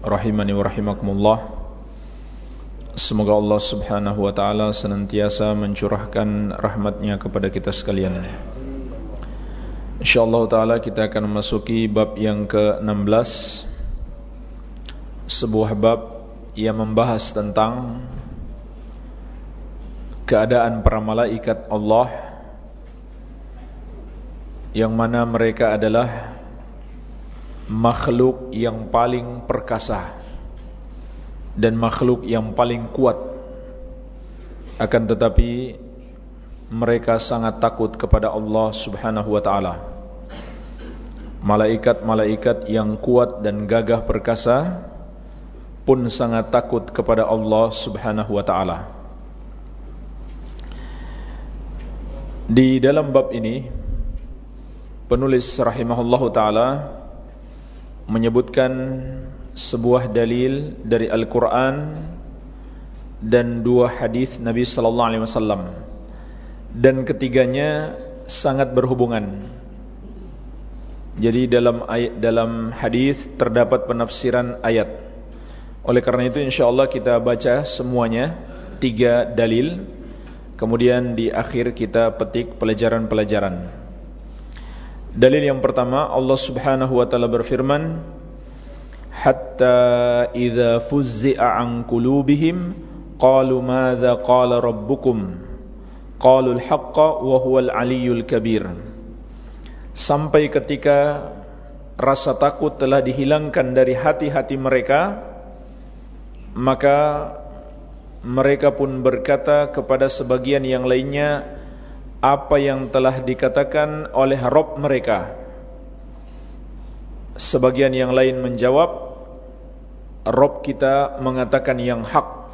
rahimani wa rahimakumullah. Semoga Allah subhanahu wa ta'ala senantiasa mencurahkan rahmatnya kepada kita sekalian. InsyaAllah ta'ala kita akan memasuki bab yang ke-16 Sebuah bab yang membahas tentang Keadaan para malaikat Allah Yang mana mereka adalah makhluk yang paling perkasa dan makhluk yang paling kuat. Akan tetapi mereka sangat takut kepada Allah Subhanahu wa taala. Malaikat-malaikat yang kuat dan gagah perkasa pun sangat takut kepada Allah Subhanahu wa taala. Di dalam bab ini penulis rahimahullahu taala menyebutkan sebuah dalil dari Al-Quran dan dua hadis Nabi Sallallahu Alaihi Wasallam dan ketiganya sangat berhubungan. Jadi dalam ayat, dalam hadis terdapat penafsiran ayat. Oleh karena itu insya Allah kita baca semuanya tiga dalil. Kemudian di akhir kita petik pelajaran-pelajaran. Dalil yang pertama Allah Subhanahu wa taala berfirman hatta idza fuzzi'a an qulubihim qalu madza qala rabbukum? Qalu al-haqqa wa huwal aliyyul kabir. Sampai ketika rasa takut telah dihilangkan dari hati-hati mereka maka mereka pun berkata kepada sebagian yang lainnya apa yang telah dikatakan oleh Rob mereka. Sebagian yang lain menjawab, Rob kita mengatakan yang hak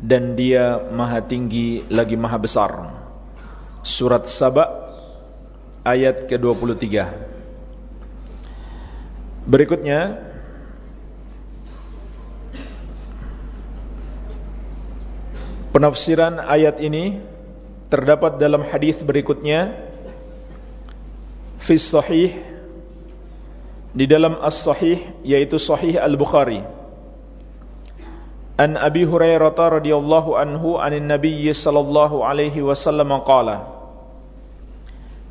dan dia maha tinggi lagi maha besar. Surat Saba ayat ke-23. Berikutnya penafsiran ayat ini terdapat dalam hadis berikutnya fi sahih di dalam as-sahih yaitu sahih al-Bukhari. An Abi Hurairah radhiyallahu anhu anin Nabiy sallallahu alaihi wasallam qala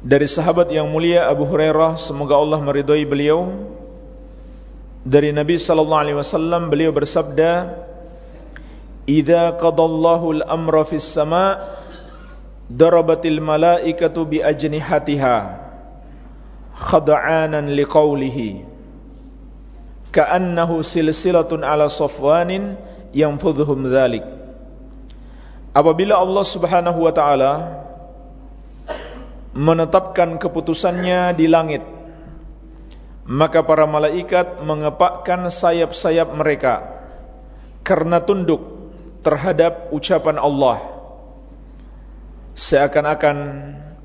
Dari sahabat yang mulia Abu Hurairah semoga Allah meridhai beliau. Dari Nabi sallallahu alaihi wasallam beliau bersabda Idza qadallahu al-amra fis sama' darabatil malaikatu bi ajnihatiha khada'anan liqaulihi. Ka'annahu silsilatun ala safwanin yanfudhuhum dhalik. Apabila Allah Subhanahu wa taala menetapkan keputusannya di langit maka para malaikat mengepakkan sayap-sayap mereka karena tunduk terhadap ucapan Allah seakan-akan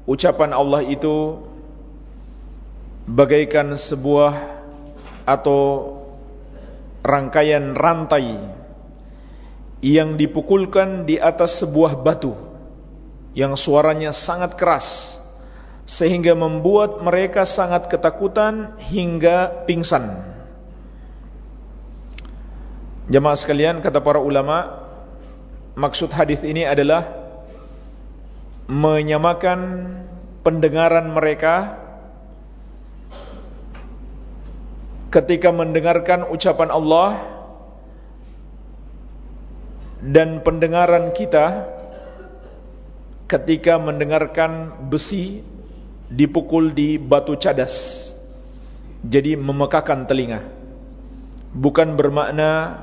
ucapan Allah itu bagaikan sebuah atau rangkaian rantai yang dipukulkan di atas sebuah batu yang suaranya sangat keras sehingga membuat mereka sangat ketakutan hingga pingsan. Jemaah sekalian, kata para ulama, maksud hadis ini adalah menyamakan pendengaran mereka. Ketika mendengarkan ucapan Allah dan pendengaran kita ketika mendengarkan besi dipukul di batu cadas jadi memekakan telinga. Bukan bermakna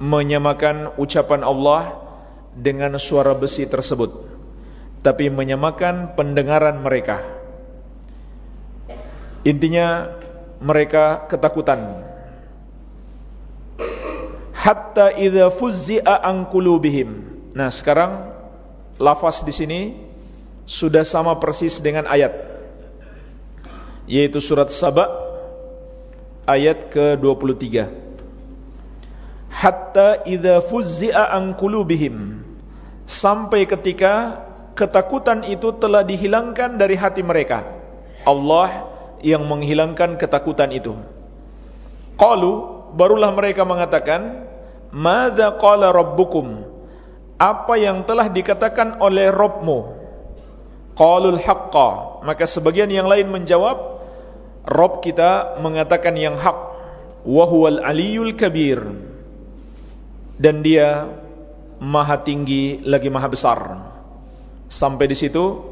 menyamakan ucapan Allah dengan suara besi tersebut tapi menyamakan pendengaran mereka. Intinya mereka ketakutan. hatta idza fuzzi'a an qulubihim nah sekarang lafaz di sini sudah sama persis dengan ayat yaitu surat Saba ayat ke-23 hatta idza fuzzi'a an qulubihim sampai ketika ketakutan itu telah dihilangkan dari hati mereka. Allah yang menghilangkan ketakutan itu. Qalu barulah mereka mengatakan madza qala rabbukum? Apa yang telah dikatakan oleh Rabbmu? Qalul haqqa. Maka sebagian yang lain menjawab Rabb kita mengatakan yang hak. Wa huwal aliyul kabir. Dan dia maha tinggi lagi maha besar. Sampai di situ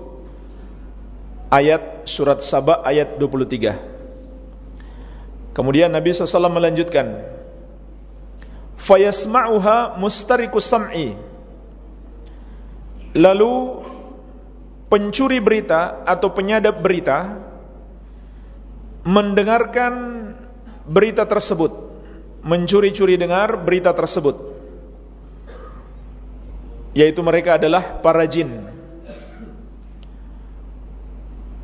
ayat surat Saba ayat 23. Kemudian Nabi SAW melanjutkan, Fayasma'uha mustariku sam'i. Lalu pencuri berita atau penyadap berita mendengarkan berita tersebut, mencuri-curi dengar berita tersebut yaitu mereka adalah para jin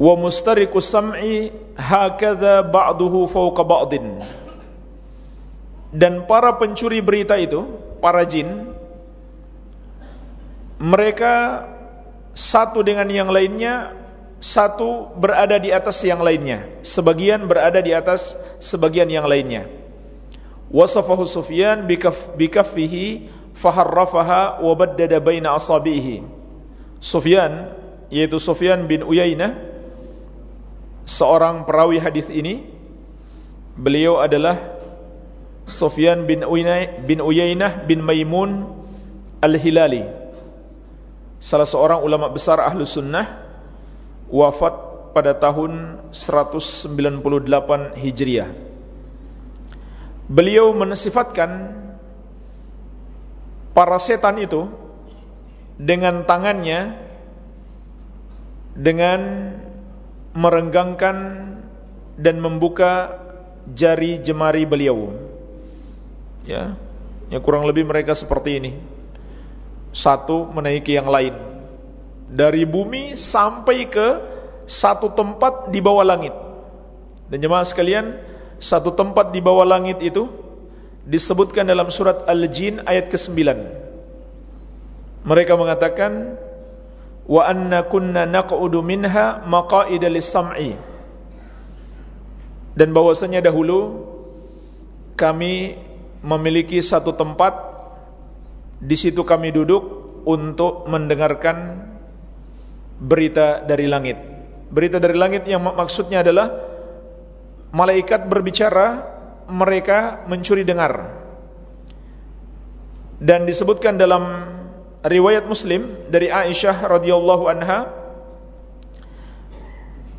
wa mustariqu sam'i hakadha ba'duhu fawqa ba'din. Dan para pencuri berita itu para jin mereka satu dengan yang lainnya satu berada di atas yang lainnya sebagian berada di atas sebagian yang lainnya. Wasafahu Sufyan bikaf bikaffihi faharrafaha wa baddada baina asabihi Sufyan yaitu Sufyan bin Uyainah seorang perawi hadis ini beliau adalah Sufyan bin Uyainah bin Maimun Al-Hilali. Salah seorang ulama besar ahlu sunnah wafat pada tahun 198 Hijriah. Beliau mensifatkan para setan itu dengan tangannya dengan merenggangkan dan membuka jari jemari beliau. Ya. Ya kurang lebih mereka seperti ini. Satu menaiki yang lain. Dari bumi sampai ke satu tempat di bawah langit. Dan jemaah sekalian, satu tempat di bawah langit itu disebutkan dalam surat Al-Jin ayat ke-9. Mereka mengatakan wa anna kunna naq'udu minha maqa'ida lis-sam'i. Dan bahwasanya dahulu kami memiliki satu tempat di situ kami duduk untuk mendengarkan berita dari langit. Berita dari langit yang maksudnya adalah malaikat berbicara mereka mencuri dengar. Dan disebutkan dalam riwayat Muslim dari Aisyah radhiyallahu anha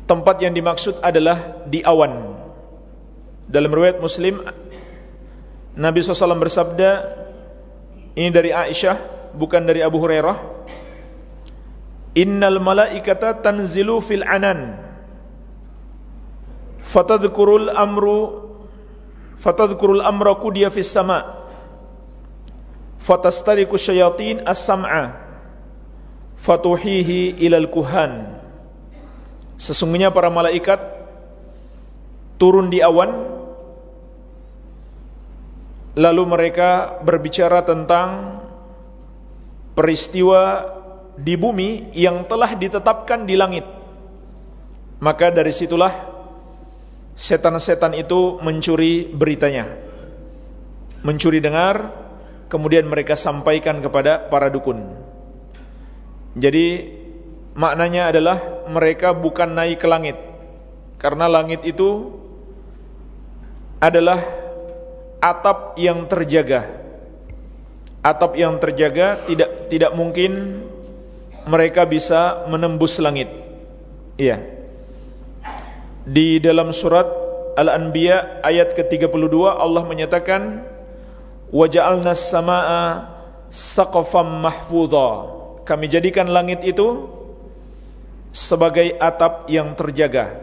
tempat yang dimaksud adalah di awan. Dalam riwayat Muslim Nabi SAW bersabda ini dari Aisyah bukan dari Abu Hurairah. Innal malaikata tanzilu fil anan. Fatadhkurul amru fatadhkurul amra qudiya fis sama fatastariku syayatin as-sam'a. Fatuhihi ilal kuhan. Sesungguhnya para malaikat turun di awan lalu mereka berbicara tentang peristiwa di bumi yang telah ditetapkan di langit. Maka dari situlah setan-setan itu mencuri beritanya. Mencuri dengar, kemudian mereka sampaikan kepada para dukun. Jadi maknanya adalah mereka bukan naik ke langit. Karena langit itu adalah atap yang terjaga. Atap yang terjaga tidak tidak mungkin mereka bisa menembus langit. Iya di dalam surat Al-Anbiya ayat ke-32 Allah menyatakan waja'alna as-samaa'a saqafan mahfudha kami jadikan langit itu sebagai atap yang terjaga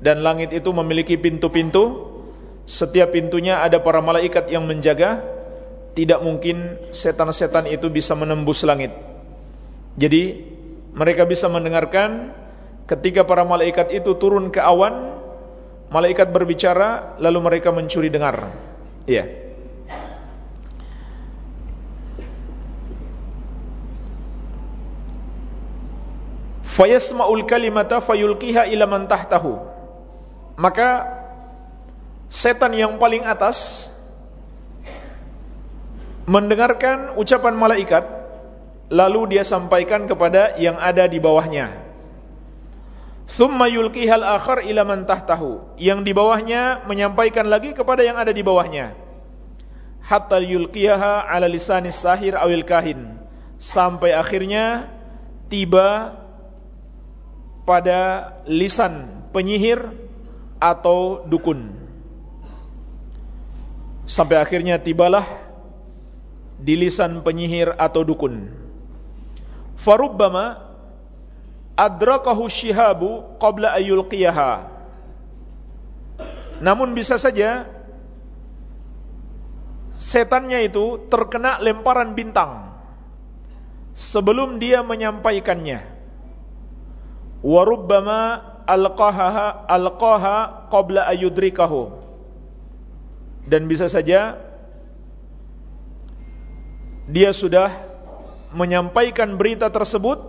dan langit itu memiliki pintu-pintu setiap pintunya ada para malaikat yang menjaga tidak mungkin setan-setan itu bisa menembus langit. Jadi mereka bisa mendengarkan ketika para malaikat itu turun ke awan, malaikat berbicara lalu mereka mencuri dengar. Iya. Fayasma'ul kalimata fayulqiha ila man tahtahu. Maka setan yang paling atas mendengarkan ucapan malaikat lalu dia sampaikan kepada yang ada di bawahnya. Thumma yulqihal akhar ila man tahtahu. Yang di bawahnya menyampaikan lagi kepada yang ada di bawahnya. Hatta yulqiyaha ala lisanis sahir awil kahin. Sampai akhirnya tiba pada lisan penyihir atau dukun sampai akhirnya tibalah di lisan penyihir atau dukun. Farubbama adrakahu shihabu qabla ayyulqiyaha. Namun bisa saja setannya itu terkena lemparan bintang sebelum dia menyampaikannya. Warubbama alqaha alqaha qabla ayudrikahu. Dan bisa saja dia sudah menyampaikan berita tersebut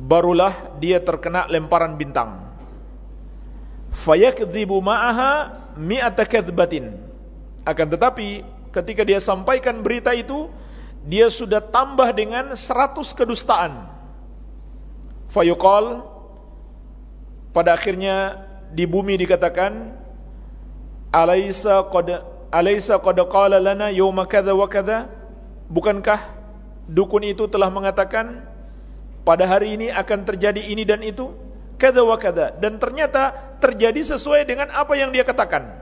barulah dia terkena lemparan bintang. Fayakdzibu ma'aha mi'ata kadzbatin. Akan tetapi ketika dia sampaikan berita itu dia sudah tambah dengan seratus kedustaan fayuqal pada akhirnya di bumi dikatakan alaysa qad alaysa qad qala lana yawma kadza wa kadza Bukankah dukun itu telah mengatakan pada hari ini akan terjadi ini dan itu? Kada wa kada. Dan ternyata terjadi sesuai dengan apa yang dia katakan.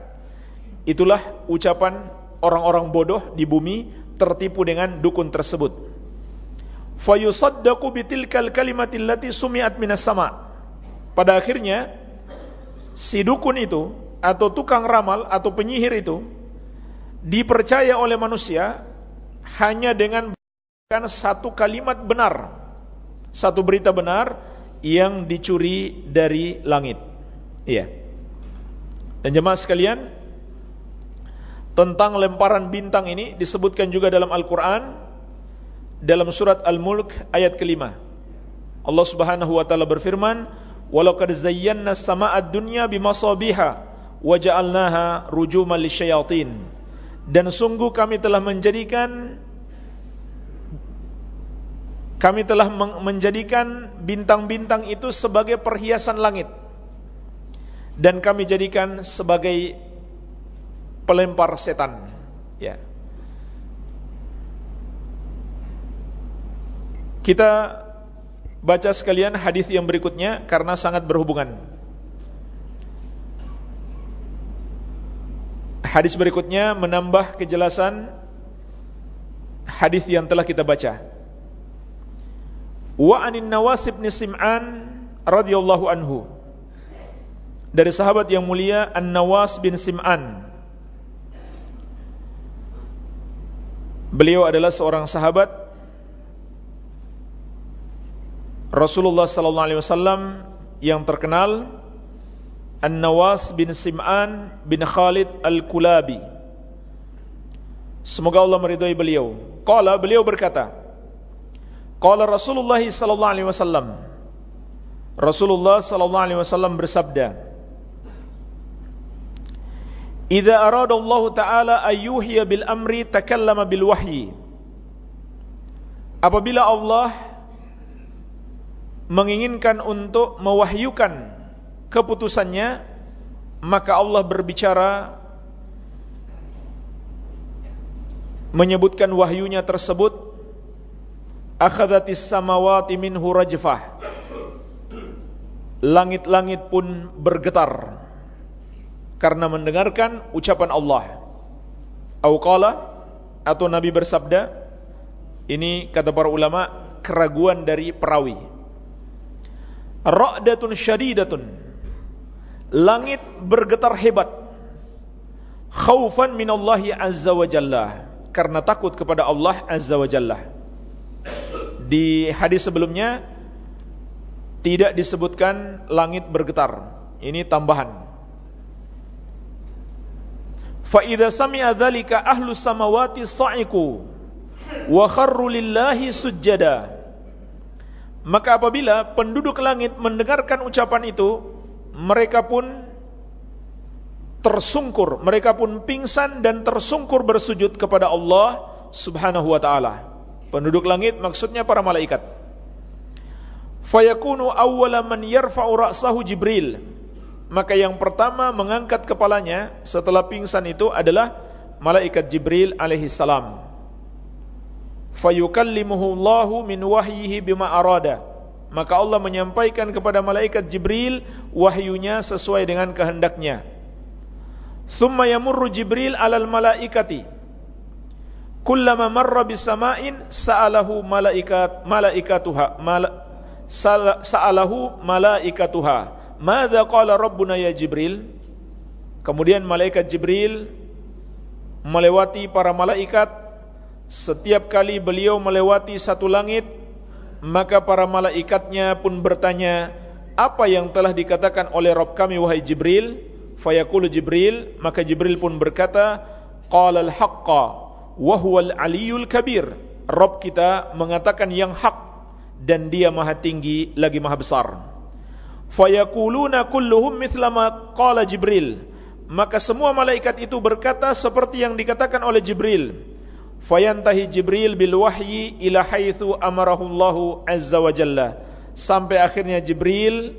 Itulah ucapan orang-orang bodoh di bumi tertipu dengan dukun tersebut. Fayusaddaqu bitilkal kalimatil lati sumi'at minas sama. Pada akhirnya si dukun itu atau tukang ramal atau penyihir itu dipercaya oleh manusia hanya dengan satu kalimat benar, satu berita benar yang dicuri dari langit. Iya. Dan jemaah sekalian, tentang lemparan bintang ini disebutkan juga dalam Al-Quran dalam surat Al-Mulk ayat kelima. Allah Subhanahu wa taala berfirman, "Walau qad zayyana as-samaa'a ad-dunya bimasabiha wa ja'alnaha rujuman lisyayatin." Dan sungguh kami telah menjadikan kami telah menjadikan bintang-bintang itu sebagai perhiasan langit dan kami jadikan sebagai pelempar setan ya kita baca sekalian hadis yang berikutnya karena sangat berhubungan hadis berikutnya menambah kejelasan hadis yang telah kita baca Wa anin Nawas bin Sim'an radhiyallahu anhu. Dari sahabat yang mulia An-Nawas bin Sim'an. Beliau adalah seorang sahabat Rasulullah sallallahu alaihi wasallam yang terkenal An-Nawas bin Sim'an bin Khalid Al-Kulabi. Semoga Allah meridhai beliau. Qala beliau berkata, Qala Rasulullah sallallahu alaihi wasallam Rasulullah sallallahu alaihi wasallam bersabda Idza arada Allah taala ayyuhiya bil amri takallama bil wahyi Apabila Allah menginginkan untuk mewahyukan keputusannya maka Allah berbicara menyebutkan wahyunya tersebut akhadhatis samawati minhu rajfah. Langit-langit pun bergetar karena mendengarkan ucapan Allah. Auqala atau Nabi bersabda ini kata para ulama keraguan dari perawi Ra'datun syadidatun Langit bergetar hebat Khaufan minallahi azza wa jalla karena takut kepada Allah Azza wa Jalla. Di hadis sebelumnya tidak disebutkan langit bergetar. Ini tambahan. Fa idza sami'a dzalika ahlu samawati sa'iku wa kharru lillahi sujjada. Maka apabila penduduk langit mendengarkan ucapan itu, mereka pun tersungkur, mereka pun pingsan dan tersungkur bersujud kepada Allah Subhanahu wa taala. Penduduk langit maksudnya para malaikat. Fayakunu awwala man yarfa'u ra'sahu Jibril. Maka yang pertama mengangkat kepalanya setelah pingsan itu adalah malaikat Jibril alaihi salam. Fayukallimuhu Allahu min wahyihi bima arada. Maka Allah menyampaikan kepada malaikat Jibril wahyunya sesuai dengan kehendaknya. Thumma yamurru Jibril alal malaikati. Kullama marra bisama'in sa'alahu malaikat malaikatuha mala, sa'alahu malaikatuha. Madza qala rabbuna ya Jibril? Kemudian malaikat Jibril melewati para malaikat setiap kali beliau melewati satu langit maka para malaikatnya pun bertanya apa yang telah dikatakan oleh Rabb kami wahai Jibril Fayaqulu Jibril, maka Jibril pun berkata, qala al-haqqa wa huwa al-aliyul kabir. Rabb kita mengatakan yang hak dan dia maha tinggi lagi maha besar. Fayaquluna kulluhum mithla qala Jibril. Maka semua malaikat itu berkata seperti yang dikatakan oleh Jibril. Fayantahi Jibril bil wahyi ila haitsu amarahu Allah azza wa jalla. Sampai akhirnya Jibril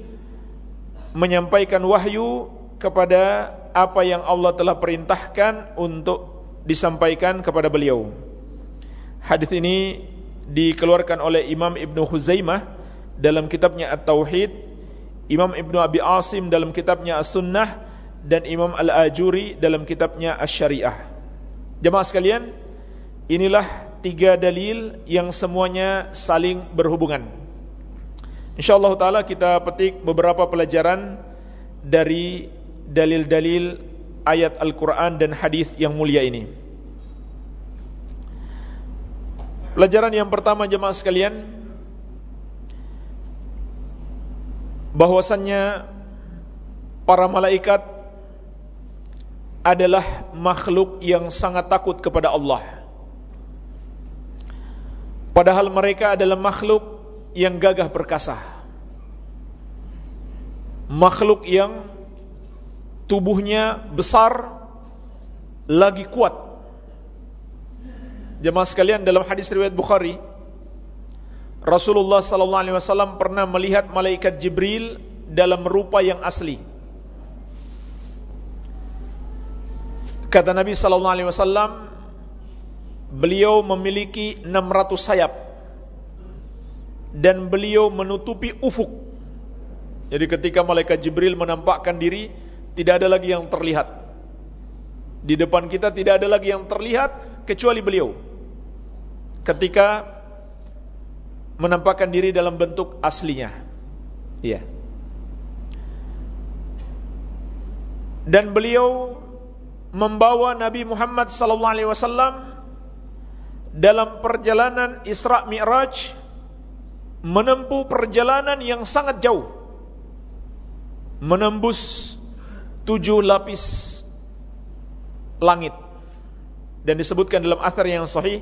menyampaikan wahyu kepada apa yang Allah telah perintahkan untuk disampaikan kepada beliau. Hadis ini dikeluarkan oleh Imam Ibn Huzaimah dalam kitabnya At-Tauhid, Imam Ibn Abi Asim dalam kitabnya As-Sunnah dan Imam Al-Ajuri dalam kitabnya Asy-Syariah. Jemaah sekalian, inilah tiga dalil yang semuanya saling berhubungan. Insyaallah taala kita petik beberapa pelajaran dari dalil-dalil ayat Al-Quran dan hadis yang mulia ini. Pelajaran yang pertama jemaah sekalian bahwasannya para malaikat adalah makhluk yang sangat takut kepada Allah. Padahal mereka adalah makhluk yang gagah perkasa. Makhluk yang tubuhnya besar lagi kuat. Jemaah sekalian dalam hadis riwayat Bukhari Rasulullah sallallahu alaihi wasallam pernah melihat malaikat Jibril dalam rupa yang asli. Kata Nabi sallallahu alaihi wasallam beliau memiliki 600 sayap dan beliau menutupi ufuk. Jadi ketika malaikat Jibril menampakkan diri tidak ada lagi yang terlihat. Di depan kita tidak ada lagi yang terlihat kecuali beliau. Ketika menampakkan diri dalam bentuk aslinya. Iya. Dan beliau membawa Nabi Muhammad wasallam dalam perjalanan Isra Mi'raj menempuh perjalanan yang sangat jauh. Menembus tujuh lapis langit. Dan disebutkan dalam athar yang sahih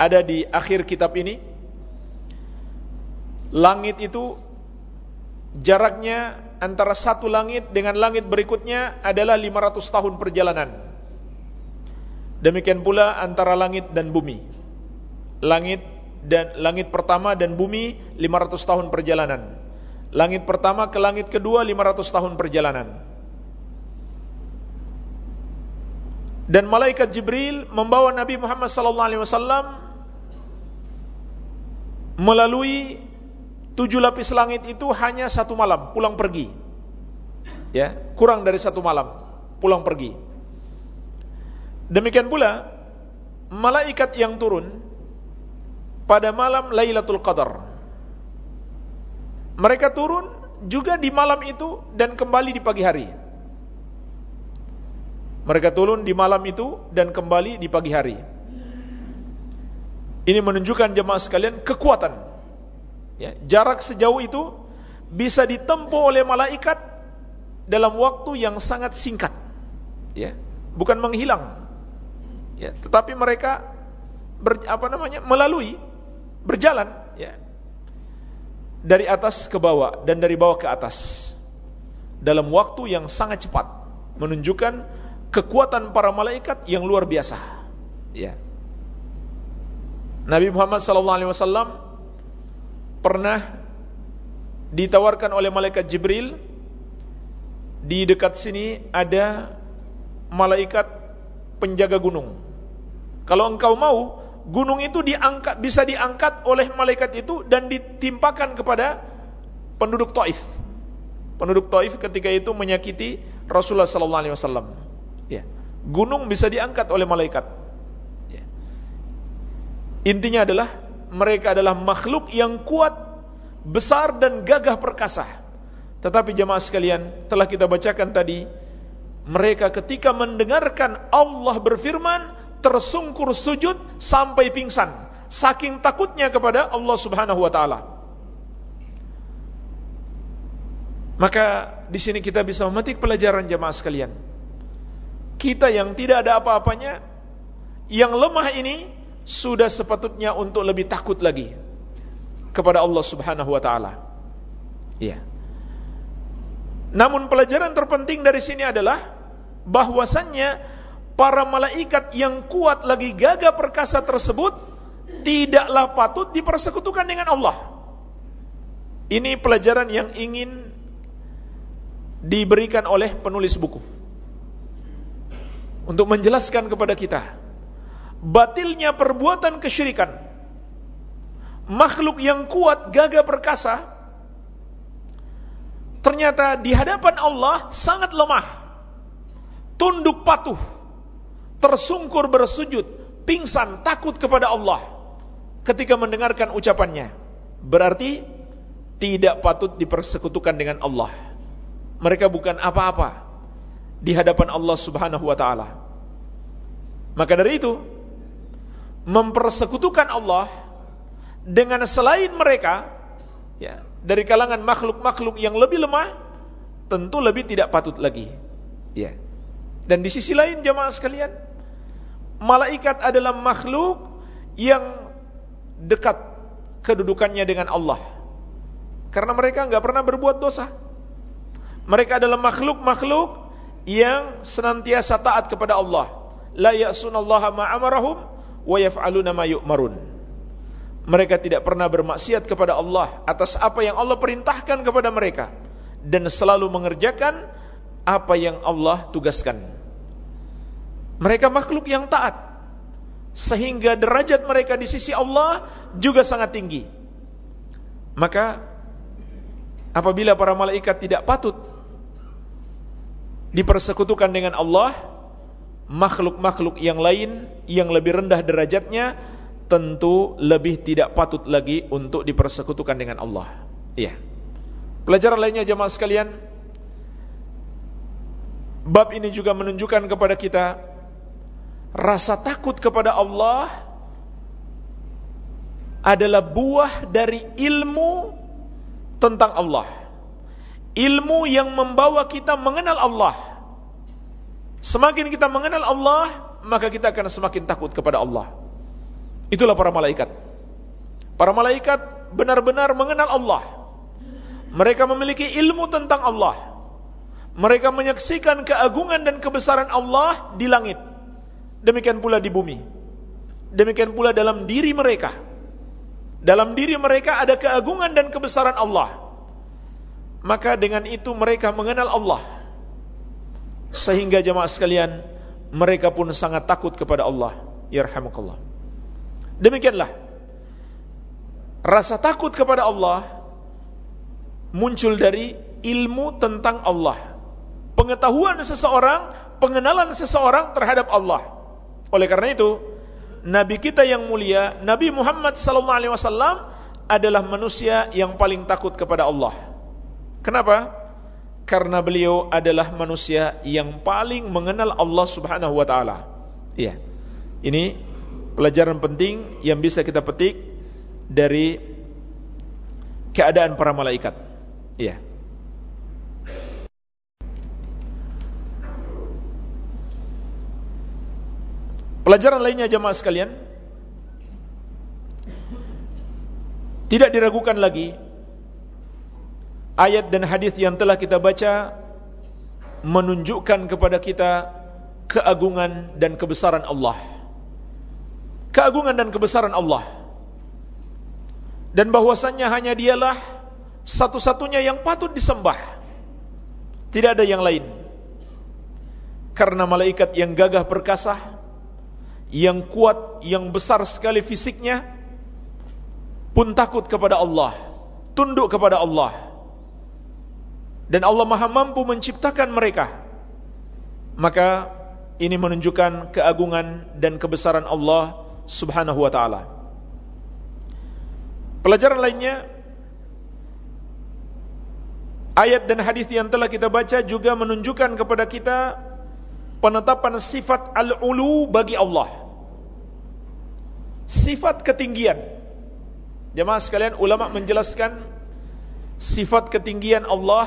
ada di akhir kitab ini langit itu jaraknya antara satu langit dengan langit berikutnya adalah 500 tahun perjalanan demikian pula antara langit dan bumi langit dan langit pertama dan bumi 500 tahun perjalanan langit pertama ke langit kedua 500 tahun perjalanan dan malaikat Jibril membawa Nabi Muhammad sallallahu alaihi wasallam melalui tujuh lapis langit itu hanya satu malam pulang pergi. Ya, kurang dari satu malam pulang pergi. Demikian pula malaikat yang turun pada malam Lailatul Qadar. Mereka turun juga di malam itu dan kembali di pagi hari. Mereka turun di malam itu dan kembali di pagi hari. Ini menunjukkan jemaah sekalian kekuatan. Ya, jarak sejauh itu bisa ditempuh oleh malaikat dalam waktu yang sangat singkat. Ya, bukan menghilang. Ya, tetapi mereka ber, apa namanya? melalui berjalan ya. Dari atas ke bawah dan dari bawah ke atas. Dalam waktu yang sangat cepat menunjukkan kekuatan para malaikat yang luar biasa. Ya. Nabi Muhammad wasallam pernah ditawarkan oleh malaikat Jibril di dekat sini ada malaikat penjaga gunung. Kalau engkau mau, gunung itu diangkat bisa diangkat oleh malaikat itu dan ditimpakan kepada penduduk Taif. Penduduk Taif ketika itu menyakiti Rasulullah wasallam. Ya. Gunung bisa diangkat oleh malaikat. Ya. Intinya adalah mereka adalah makhluk yang kuat, besar dan gagah perkasa. Tetapi jemaah sekalian, telah kita bacakan tadi, mereka ketika mendengarkan Allah berfirman, tersungkur sujud sampai pingsan, saking takutnya kepada Allah Subhanahu wa taala. Maka di sini kita bisa memetik pelajaran jemaah sekalian. Kita yang tidak ada apa-apanya, yang lemah ini sudah sepatutnya untuk lebih takut lagi kepada Allah Subhanahu wa taala. Iya. Namun pelajaran terpenting dari sini adalah bahwasannya para malaikat yang kuat lagi gagah perkasa tersebut tidaklah patut dipersekutukan dengan Allah. Ini pelajaran yang ingin diberikan oleh penulis buku untuk menjelaskan kepada kita batilnya perbuatan kesyirikan. Makhluk yang kuat, gagah perkasa, ternyata di hadapan Allah sangat lemah. Tunduk patuh, tersungkur bersujud, pingsan, takut kepada Allah ketika mendengarkan ucapannya. Berarti tidak patut dipersekutukan dengan Allah. Mereka bukan apa-apa di hadapan Allah Subhanahu wa taala. Maka dari itu, mempersekutukan Allah dengan selain mereka ya dari kalangan makhluk-makhluk yang lebih lemah tentu lebih tidak patut lagi ya dan di sisi lain jemaah sekalian malaikat adalah makhluk yang dekat kedudukannya dengan Allah. Karena mereka nggak pernah berbuat dosa. Mereka adalah makhluk-makhluk yang senantiasa taat kepada Allah. La ya'sunallaha ma'amarahum wa yaf'aluna ma. Mereka tidak pernah bermaksiat kepada Allah atas apa yang Allah perintahkan kepada mereka dan selalu mengerjakan apa yang Allah tugaskan. Mereka makhluk yang taat sehingga derajat mereka di sisi Allah juga sangat tinggi. Maka apabila para malaikat tidak patut dipersekutukan dengan Allah, makhluk-makhluk yang lain yang lebih rendah derajatnya tentu lebih tidak patut lagi untuk dipersekutukan dengan Allah. Iya. Pelajaran lainnya jemaah sekalian, bab ini juga menunjukkan kepada kita rasa takut kepada Allah adalah buah dari ilmu tentang Allah. Ilmu yang membawa kita mengenal Allah Semakin kita mengenal Allah, maka kita akan semakin takut kepada Allah. Itulah para malaikat. Para malaikat benar-benar mengenal Allah. Mereka memiliki ilmu tentang Allah. Mereka menyaksikan keagungan dan kebesaran Allah di langit. Demikian pula di bumi. Demikian pula dalam diri mereka. Dalam diri mereka ada keagungan dan kebesaran Allah. Maka dengan itu mereka mengenal Allah sehingga jemaah sekalian mereka pun sangat takut kepada Allah yarhamukallah demikianlah rasa takut kepada Allah muncul dari ilmu tentang Allah pengetahuan seseorang pengenalan seseorang terhadap Allah oleh karena itu nabi kita yang mulia Nabi Muhammad sallallahu alaihi wasallam adalah manusia yang paling takut kepada Allah kenapa karena beliau adalah manusia yang paling mengenal Allah Subhanahu wa taala. Iya. Ini pelajaran penting yang bisa kita petik dari keadaan para malaikat. Iya. Pelajaran lainnya jemaah sekalian Tidak diragukan lagi Ayat dan hadis yang telah kita baca Menunjukkan kepada kita Keagungan dan kebesaran Allah. Keagungan dan kebesaran Allah. Dan bahwasannya hanya dialah Satu-satunya yang patut disembah. Tidak ada yang lain. Karena malaikat yang gagah perkasa yang kuat, yang besar sekali fisiknya pun takut kepada Allah, tunduk kepada Allah. Dan Allah Maha mampu menciptakan mereka. Maka ini menunjukkan keagungan dan kebesaran Allah Subhanahu wa taala. Pelajaran lainnya ayat dan hadis yang telah kita baca juga menunjukkan kepada kita penetapan sifat al-ulu bagi Allah. Sifat ketinggian. Jemaah sekalian, ulama menjelaskan sifat ketinggian Allah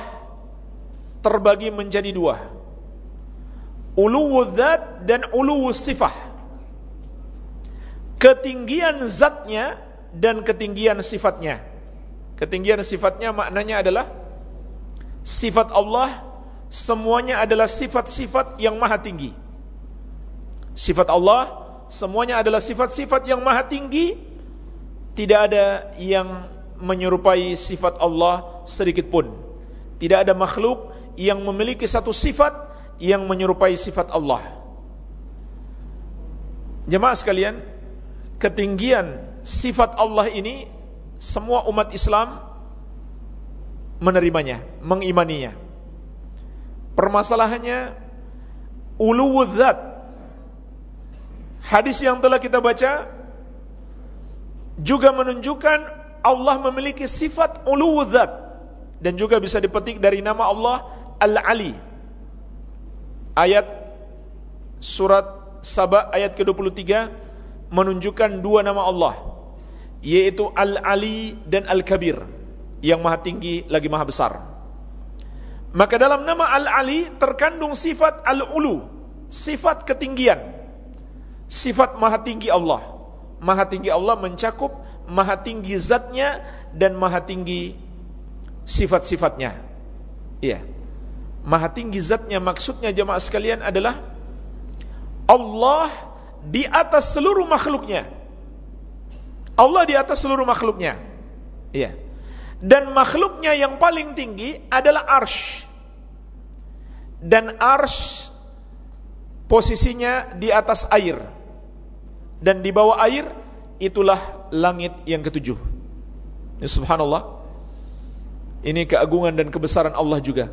terbagi menjadi dua. Uluwu zat dan uluwu sifah. Ketinggian zatnya dan ketinggian sifatnya. Ketinggian sifatnya maknanya adalah sifat Allah semuanya adalah sifat-sifat yang maha tinggi. Sifat Allah semuanya adalah sifat-sifat yang maha tinggi. Tidak ada yang menyerupai sifat Allah sedikit pun. Tidak ada makhluk yang memiliki satu sifat yang menyerupai sifat Allah. Jemaah sekalian, ketinggian sifat Allah ini semua umat Islam menerimanya, mengimaninya. Permasalahannya uluwudzat. Hadis yang telah kita baca juga menunjukkan Allah memiliki sifat uluwudzat dan juga bisa dipetik dari nama Allah Al-Ali. Ayat surat Saba ayat ke-23 menunjukkan dua nama Allah yaitu Al-Ali dan Al-Kabir yang maha tinggi lagi maha besar. Maka dalam nama Al-Ali terkandung sifat Al-Ulu, sifat ketinggian. Sifat maha tinggi Allah. Maha tinggi Allah mencakup maha tinggi zatnya dan maha tinggi sifat-sifatnya. Iya. Maha tinggi zatnya maksudnya jemaah sekalian adalah Allah di atas seluruh makhluknya. Allah di atas seluruh makhluknya. Iya dan makhluknya yang paling tinggi adalah arsh dan arsh posisinya di atas air dan di bawah air itulah langit yang ketujuh. Ini subhanallah. Ini keagungan dan kebesaran Allah juga.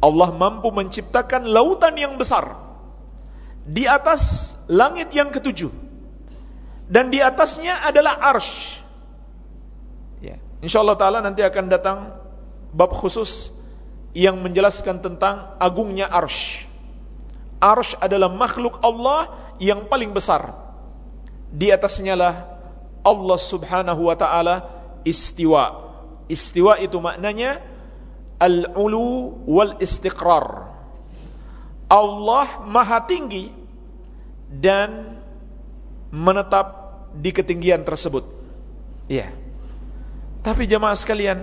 Allah mampu menciptakan lautan yang besar di atas langit yang ketujuh. Dan di atasnya adalah arsh. InsyaAllah ta'ala nanti akan datang bab khusus yang menjelaskan tentang agungnya arsh. Arsh adalah makhluk Allah yang paling besar. Di atasnya lah Allah subhanahu wa ta'ala istiwa. Istiwa itu maknanya al-ulu wal istiqrar. Allah maha tinggi dan menetap di ketinggian tersebut. Iya. Yeah. Tapi jemaah sekalian,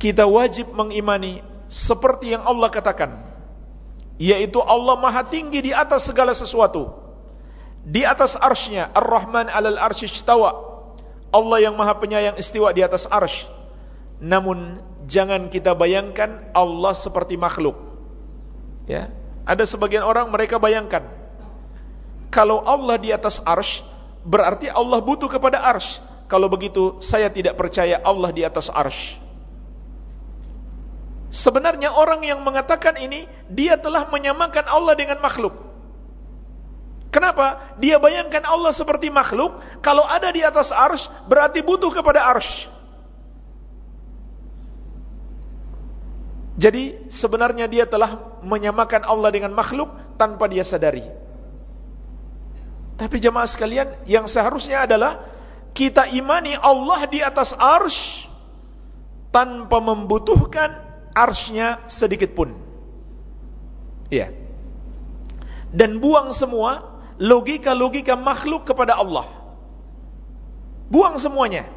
kita wajib mengimani seperti yang Allah katakan, yaitu Allah Maha Tinggi di atas segala sesuatu. Di atas arsy Ar-Rahman 'alal arsy istawa. Allah yang Maha Penyayang istiwa di atas arsy. Namun jangan kita bayangkan Allah seperti makhluk. Ya, ada sebagian orang mereka bayangkan kalau Allah di atas arsy berarti Allah butuh kepada arsy kalau begitu saya tidak percaya Allah di atas arsh. Sebenarnya orang yang mengatakan ini dia telah menyamakan Allah dengan makhluk. Kenapa? Dia bayangkan Allah seperti makhluk, kalau ada di atas arsh berarti butuh kepada arsh. Jadi sebenarnya dia telah menyamakan Allah dengan makhluk tanpa dia sadari. Tapi jemaah sekalian, yang seharusnya adalah kita imani Allah di atas arsh tanpa membutuhkan arshnya sedikit pun. Iya. Dan buang semua logika-logika makhluk kepada Allah. Buang semuanya.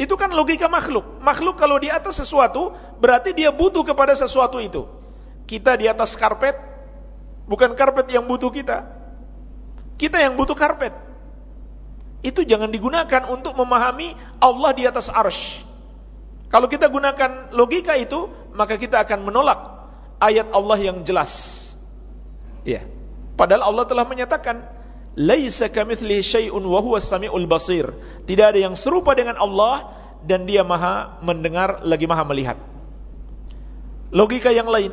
Itu kan logika makhluk. Makhluk kalau di atas sesuatu, berarti dia butuh kepada sesuatu itu. Kita di atas karpet, bukan karpet yang butuh kita. Kita yang butuh karpet. Itu jangan digunakan untuk memahami Allah di atas arsh. Kalau kita gunakan logika itu, maka kita akan menolak ayat Allah yang jelas. Ya. Padahal Allah telah menyatakan, "Laisa kamitslihi syai'un wa huwas samiul basir." Tidak ada yang serupa dengan Allah dan Dia Maha mendengar lagi Maha melihat. Logika yang lain,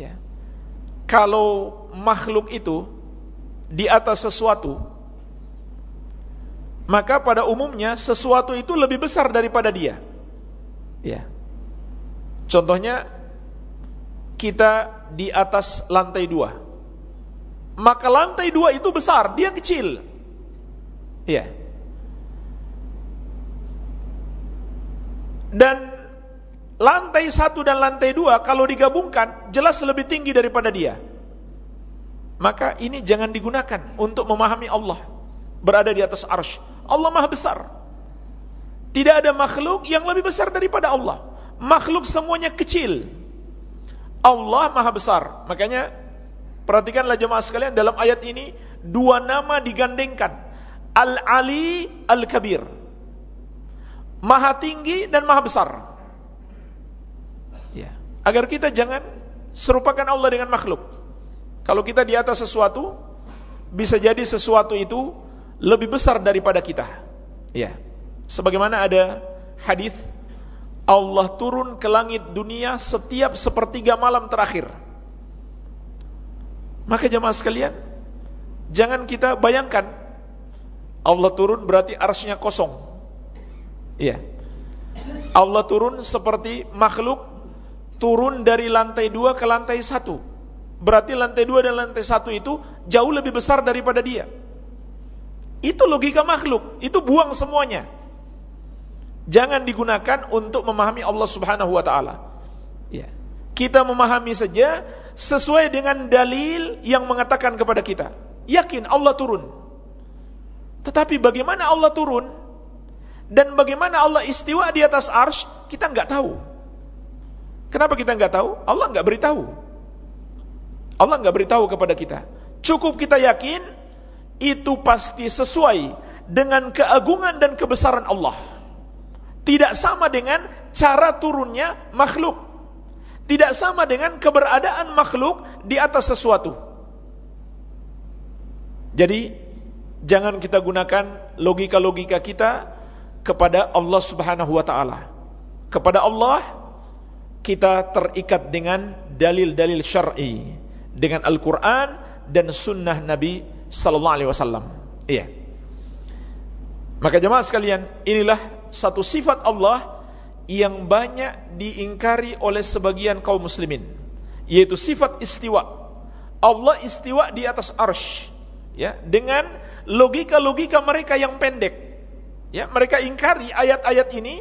ya. Kalau makhluk itu di atas sesuatu, maka pada umumnya sesuatu itu lebih besar daripada dia. Ya. Contohnya kita di atas lantai dua, maka lantai dua itu besar, dia kecil. Ya. Dan lantai satu dan lantai dua kalau digabungkan jelas lebih tinggi daripada dia maka ini jangan digunakan untuk memahami Allah berada di atas arsh. Allah maha besar. Tidak ada makhluk yang lebih besar daripada Allah. Makhluk semuanya kecil. Allah maha besar. Makanya perhatikanlah jemaah sekalian dalam ayat ini dua nama digandengkan. Al-Ali Al-Kabir. Maha tinggi dan maha besar. Ya. Agar kita jangan serupakan Allah dengan makhluk. Kalau kita di atas sesuatu, bisa jadi sesuatu itu lebih besar daripada kita. Ya. Sebagaimana ada hadis Allah turun ke langit dunia setiap sepertiga malam terakhir. Maka jemaah sekalian, jangan kita bayangkan Allah turun berarti arsnya kosong. Iya. Allah turun seperti makhluk turun dari lantai dua ke lantai satu Berarti lantai dua dan lantai satu itu jauh lebih besar daripada dia. Itu logika makhluk. Itu buang semuanya. Jangan digunakan untuk memahami Allah Subhanahu wa taala. Ya. Kita memahami saja sesuai dengan dalil yang mengatakan kepada kita, yakin Allah turun. Tetapi bagaimana Allah turun dan bagaimana Allah istiwa di atas arsh, kita nggak tahu. Kenapa kita nggak tahu? Allah nggak beritahu. Allah nggak beritahu kepada kita. Cukup kita yakin itu pasti sesuai dengan keagungan dan kebesaran Allah. Tidak sama dengan cara turunnya makhluk. Tidak sama dengan keberadaan makhluk di atas sesuatu. Jadi jangan kita gunakan logika-logika kita kepada Allah Subhanahu wa taala. Kepada Allah kita terikat dengan dalil-dalil syar'i dengan Al-Quran dan Sunnah Nabi Sallallahu Alaihi Wasallam. Iya. Maka jemaah sekalian, inilah satu sifat Allah yang banyak diingkari oleh sebagian kaum muslimin, yaitu sifat istiwa. Allah istiwa di atas arsh, ya, dengan logika-logika mereka yang pendek. Ya, mereka ingkari ayat-ayat ini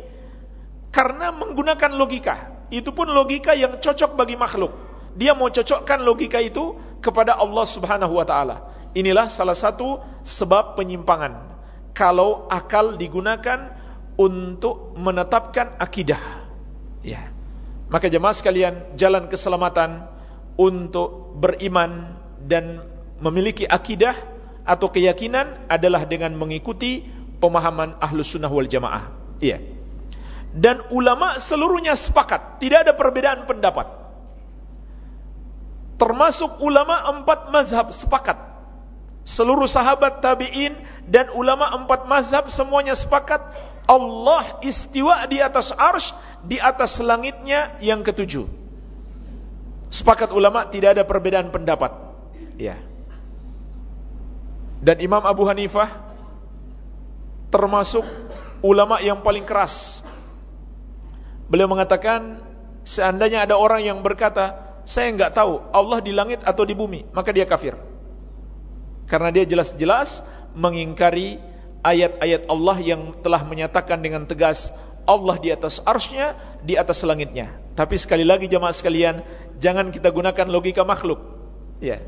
karena menggunakan logika. Itu pun logika yang cocok bagi makhluk dia mau cocokkan logika itu kepada Allah Subhanahu wa taala. Inilah salah satu sebab penyimpangan. Kalau akal digunakan untuk menetapkan akidah. Ya. Maka jemaah sekalian, jalan keselamatan untuk beriman dan memiliki akidah atau keyakinan adalah dengan mengikuti pemahaman ahlus sunnah wal jamaah. Iya. Dan ulama seluruhnya sepakat, tidak ada perbedaan pendapat termasuk ulama empat mazhab sepakat. Seluruh sahabat tabi'in dan ulama empat mazhab semuanya sepakat Allah istiwa di atas arsh di atas langitnya yang ketujuh. Sepakat ulama tidak ada perbedaan pendapat. Ya. Dan Imam Abu Hanifah termasuk ulama yang paling keras. Beliau mengatakan seandainya ada orang yang berkata saya enggak tahu Allah di langit atau di bumi, maka dia kafir. Karena dia jelas-jelas mengingkari ayat-ayat Allah yang telah menyatakan dengan tegas Allah di atas arsnya, di atas langitnya. Tapi sekali lagi jemaah sekalian, jangan kita gunakan logika makhluk. Ya.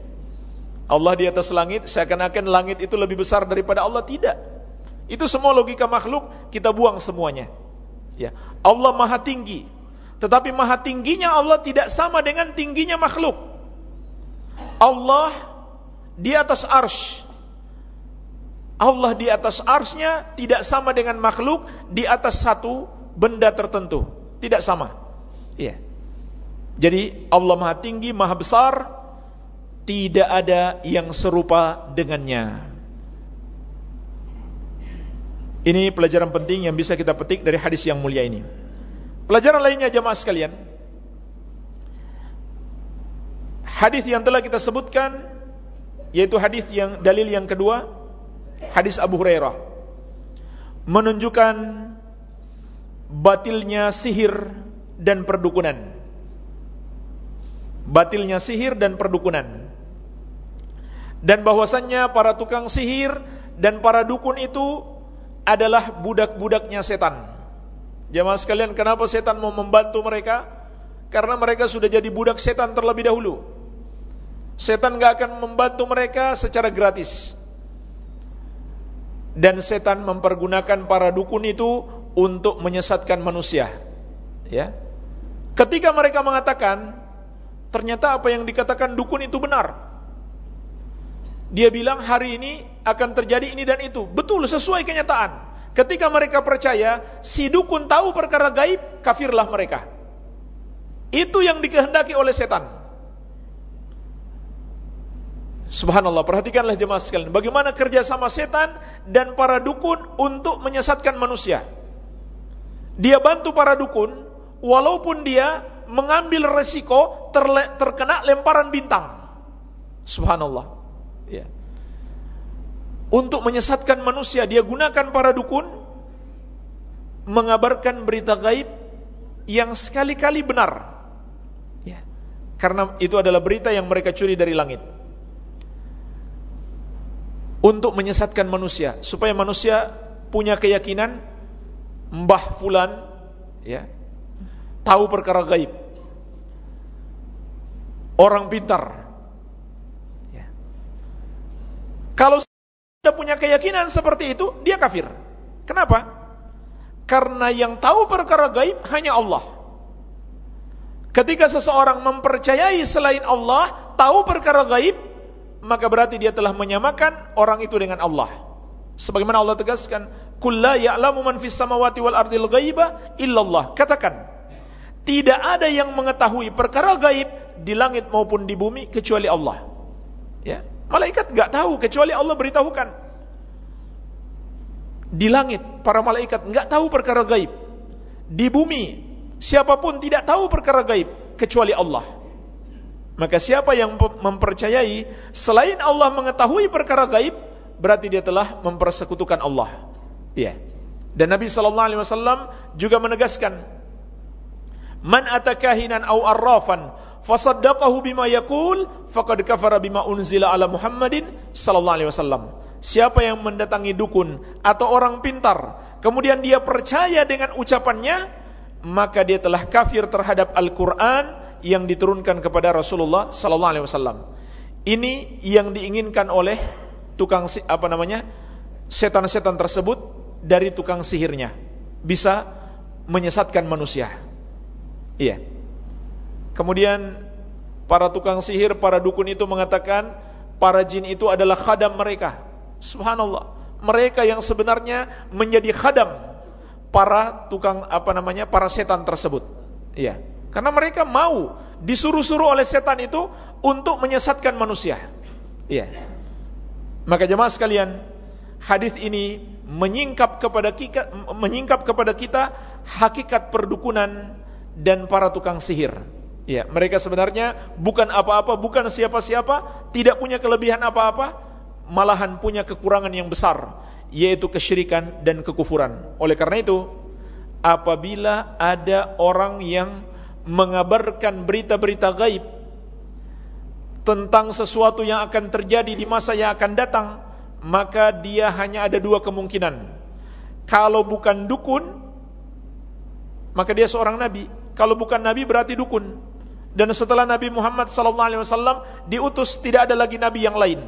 Allah di atas langit, seakan-akan langit itu lebih besar daripada Allah tidak. Itu semua logika makhluk kita buang semuanya. Ya. Allah Maha tinggi. Tetapi maha tingginya Allah tidak sama dengan tingginya makhluk. Allah di atas arsh. Allah di atas arsnya tidak sama dengan makhluk di atas satu benda tertentu. Tidak sama. Iya. Jadi Allah maha tinggi, maha besar, tidak ada yang serupa dengannya. Ini pelajaran penting yang bisa kita petik dari hadis yang mulia ini. Pelajaran lainnya jemaah sekalian. Hadis yang telah kita sebutkan yaitu hadis yang dalil yang kedua hadis Abu Hurairah menunjukkan batilnya sihir dan perdukunan. Batilnya sihir dan perdukunan. Dan bahwasannya para tukang sihir dan para dukun itu adalah budak-budaknya setan. Jamaah sekalian, kenapa setan mau membantu mereka? Karena mereka sudah jadi budak setan terlebih dahulu. Setan gak akan membantu mereka secara gratis dan setan mempergunakan para dukun itu untuk menyesatkan manusia. Ya. Ketika mereka mengatakan ternyata apa yang dikatakan dukun itu benar. Dia bilang hari ini akan terjadi ini dan itu. Betul sesuai kenyataan. Ketika mereka percaya si dukun tahu perkara gaib, kafirlah mereka. Itu yang dikehendaki oleh setan. Subhanallah, perhatikanlah jemaah sekalian. Bagaimana kerjasama setan dan para dukun untuk menyesatkan manusia. Dia bantu para dukun, walaupun dia mengambil resiko terkena lemparan bintang. Subhanallah. Ya. Untuk menyesatkan manusia, dia gunakan para dukun mengabarkan berita gaib yang sekali-kali benar. Ya. Karena itu adalah berita yang mereka curi dari langit untuk menyesatkan manusia supaya manusia punya keyakinan Mbah fulan ya tahu perkara gaib. Orang pintar. Ya. Kalau sudah punya keyakinan seperti itu, dia kafir. Kenapa? Karena yang tahu perkara gaib hanya Allah. Ketika seseorang mempercayai selain Allah, tahu perkara gaib, maka berarti dia telah menyamakan orang itu dengan Allah. Sebagaimana Allah tegaskan, "Kullu ya'lamu man fis samawati wal ardil ghaiba illallah." Katakan, tidak ada yang mengetahui perkara gaib di langit maupun di bumi kecuali Allah. Ya, malaikat enggak tahu kecuali Allah beritahukan. Di langit para malaikat enggak tahu perkara gaib. Di bumi siapa pun tidak tahu perkara gaib kecuali Allah. Maka siapa yang mempercayai selain Allah mengetahui perkara gaib, berarti dia telah mempersekutukan Allah. Iya. Dan Nabi sallallahu alaihi wasallam juga menegaskan, "Man atakahinan aw arrafan fasaddaqahu bima yaqul faqad kafara bima unzila ala Muhammadin sallallahu alaihi wasallam." Siapa yang mendatangi dukun atau orang pintar, kemudian dia percaya dengan ucapannya, maka dia telah kafir terhadap Al-Qur'an yang diturunkan kepada Rasulullah sallallahu alaihi wasallam. Ini yang diinginkan oleh tukang apa namanya? setan-setan tersebut dari tukang sihirnya. Bisa menyesatkan manusia. Iya. Kemudian para tukang sihir, para dukun itu mengatakan para jin itu adalah khadam mereka. Subhanallah. Mereka yang sebenarnya menjadi khadam para tukang apa namanya? para setan tersebut. Iya. Karena mereka mau disuruh-suruh oleh setan itu untuk menyesatkan manusia. Iya. Maka jemaah sekalian, hadis ini menyingkap kepada kita menyingkap kepada kita hakikat perdukunan dan para tukang sihir. Ya, mereka sebenarnya bukan apa-apa, bukan siapa-siapa, tidak punya kelebihan apa-apa, malahan punya kekurangan yang besar, yaitu kesyirikan dan kekufuran. Oleh karena itu, apabila ada orang yang mengabarkan berita-berita gaib tentang sesuatu yang akan terjadi di masa yang akan datang, maka dia hanya ada dua kemungkinan. Kalau bukan dukun, maka dia seorang nabi. Kalau bukan nabi berarti dukun. Dan setelah Nabi Muhammad SAW diutus tidak ada lagi nabi yang lain.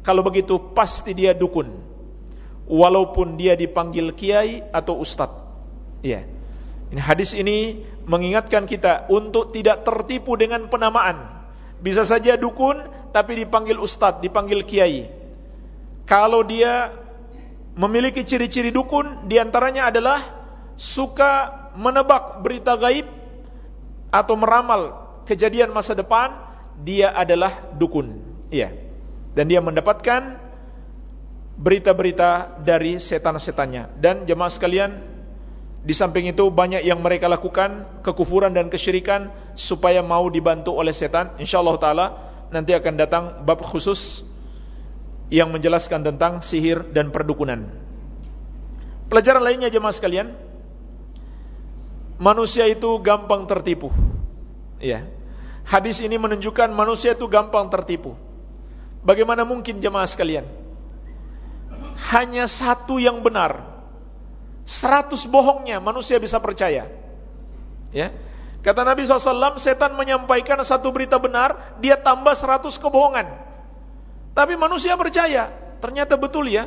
Kalau begitu pasti dia dukun. Walaupun dia dipanggil kiai atau ustadz. Iya. Ini hadis ini mengingatkan kita untuk tidak tertipu dengan penamaan. Bisa saja dukun tapi dipanggil ustadz, dipanggil kiai. Kalau dia memiliki ciri-ciri dukun, di antaranya adalah suka menebak berita gaib atau meramal kejadian masa depan, dia adalah dukun. Iya. Dan dia mendapatkan berita-berita dari setan-setannya. Dan jemaah sekalian, di samping itu banyak yang mereka lakukan kekufuran dan kesyirikan supaya mau dibantu oleh setan. Insyaallah taala nanti akan datang bab khusus yang menjelaskan tentang sihir dan perdukunan. Pelajaran lainnya jemaah sekalian, manusia itu gampang tertipu. Ya. Hadis ini menunjukkan manusia itu gampang tertipu. Bagaimana mungkin jemaah sekalian? Hanya satu yang benar. Seratus bohongnya manusia bisa percaya. Ya. Kata Nabi SAW, setan menyampaikan satu berita benar, dia tambah seratus kebohongan. Tapi manusia percaya, ternyata betul ya.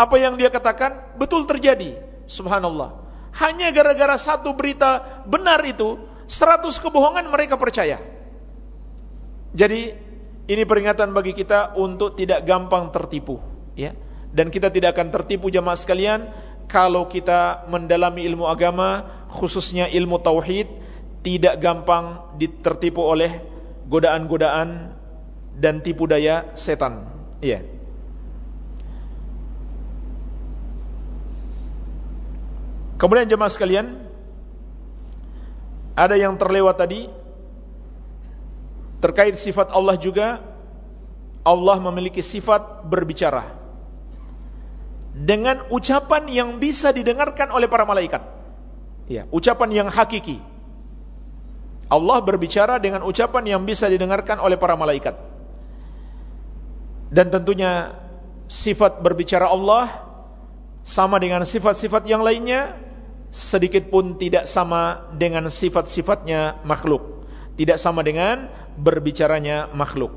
Apa yang dia katakan, betul terjadi. Subhanallah. Hanya gara-gara satu berita benar itu, seratus kebohongan mereka percaya. Jadi ini peringatan bagi kita untuk tidak gampang tertipu, ya. Dan kita tidak akan tertipu jamaah sekalian kalau kita mendalami ilmu agama, khususnya ilmu tauhid, tidak gampang ditertipu oleh godaan-godaan dan tipu daya setan. Iya. Kemudian jemaah sekalian, ada yang terlewat tadi terkait sifat Allah juga. Allah memiliki sifat berbicara dengan ucapan yang bisa didengarkan oleh para malaikat. Ya, ucapan yang hakiki. Allah berbicara dengan ucapan yang bisa didengarkan oleh para malaikat. Dan tentunya sifat berbicara Allah sama dengan sifat-sifat yang lainnya sedikit pun tidak sama dengan sifat-sifatnya makhluk. Tidak sama dengan berbicaranya makhluk.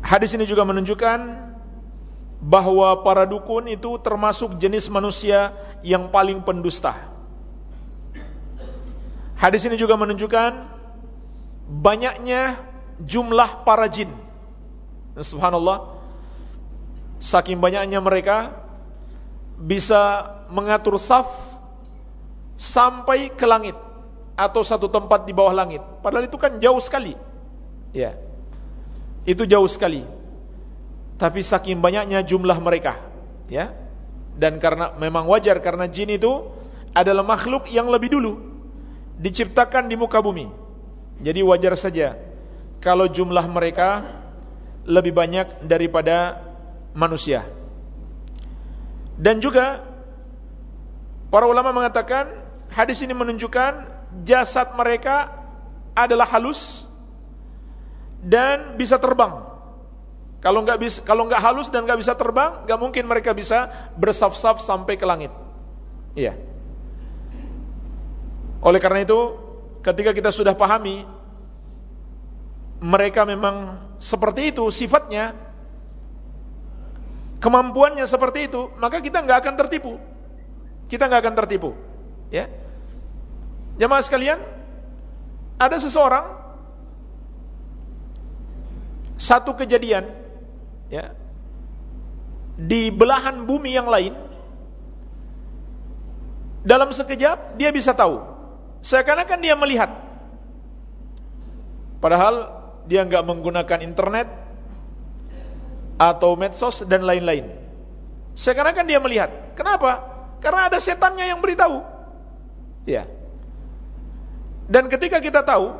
Hadis ini juga menunjukkan bahwa para dukun itu termasuk jenis manusia yang paling pendusta. Hadis ini juga menunjukkan banyaknya jumlah para jin. Subhanallah. Saking banyaknya mereka bisa mengatur saf sampai ke langit atau satu tempat di bawah langit. Padahal itu kan jauh sekali. Ya. Itu jauh sekali. Tapi saking banyaknya jumlah mereka, ya. Dan karena memang wajar karena jin itu adalah makhluk yang lebih dulu diciptakan di muka bumi. Jadi wajar saja kalau jumlah mereka lebih banyak daripada manusia. Dan juga para ulama mengatakan hadis ini menunjukkan jasad mereka adalah halus dan bisa terbang. Kalau nggak bisa, kalau nggak halus dan nggak bisa terbang, nggak mungkin mereka bisa bersaf-saf sampai ke langit. Iya. Oleh karena itu, ketika kita sudah pahami mereka memang seperti itu sifatnya, kemampuannya seperti itu, maka kita nggak akan tertipu. Kita nggak akan tertipu. Ya. Jamaah sekalian, ada seseorang satu kejadian ya di belahan bumi yang lain dalam sekejap dia bisa tahu seakan-akan dia melihat padahal dia nggak menggunakan internet atau medsos dan lain-lain. Seakan-akan dia melihat. Kenapa? Karena ada setannya yang beritahu. Ya. Dan ketika kita tahu